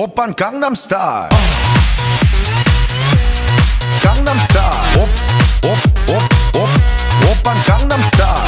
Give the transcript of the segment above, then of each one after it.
오빤 강남 스타일 강남 스타일 옵옵옵옵 오빤 강남 스타일 강남스타일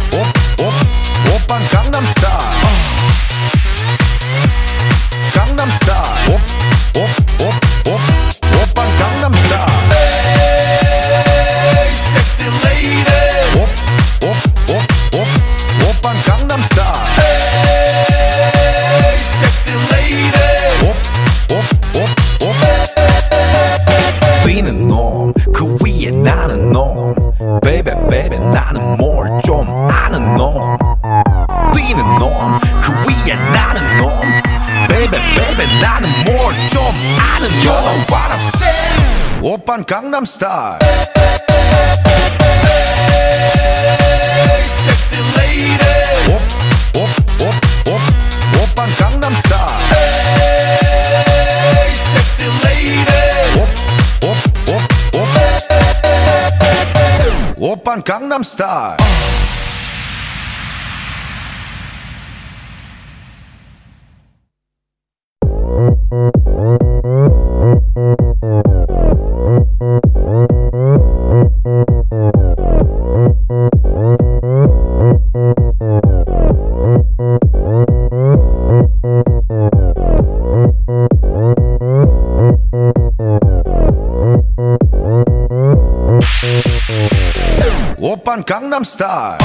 뛰는 놈 그 위에 나는 놈 baby 나는 뭘 좀 아는 놈 You know what I'm saying. 오빤 강남스타일 sexy lady 옵옵옵옵. 오빤 강남스타일 오빤 강남스타일 오빤 강남스타일